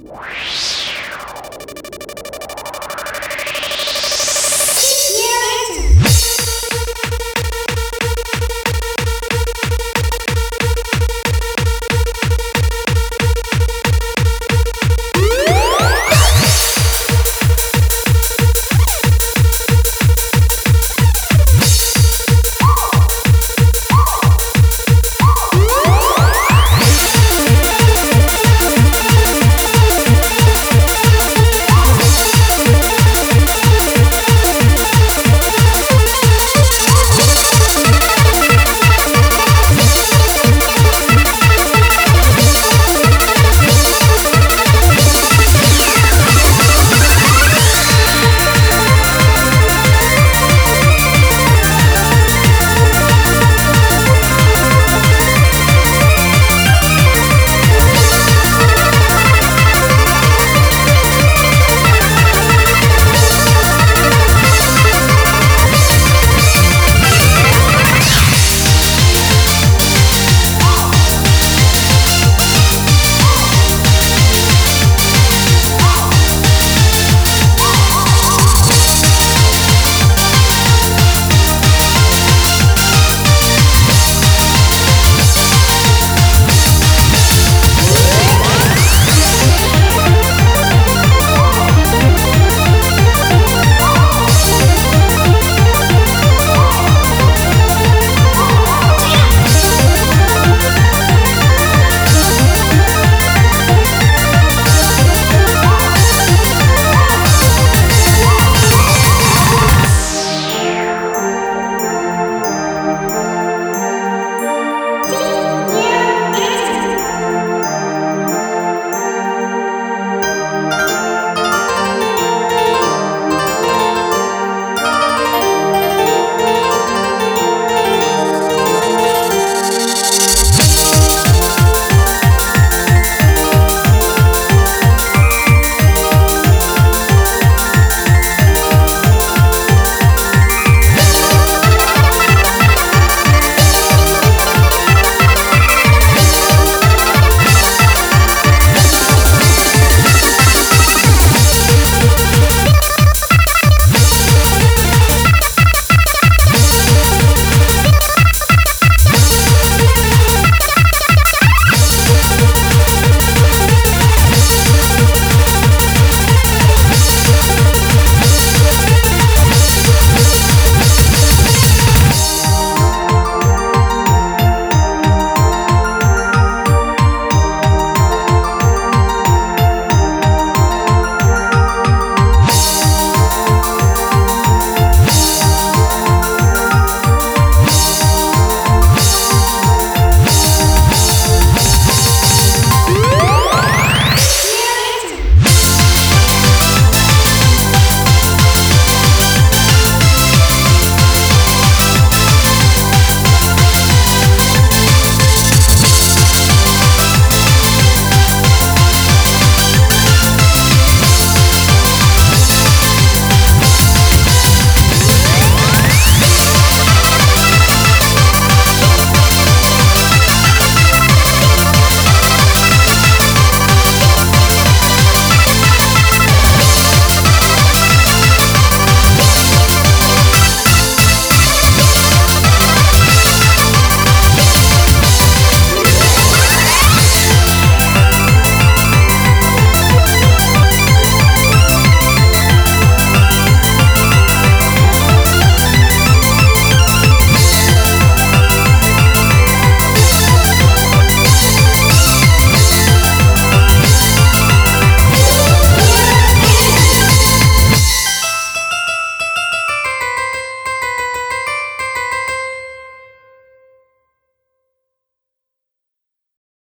Wow.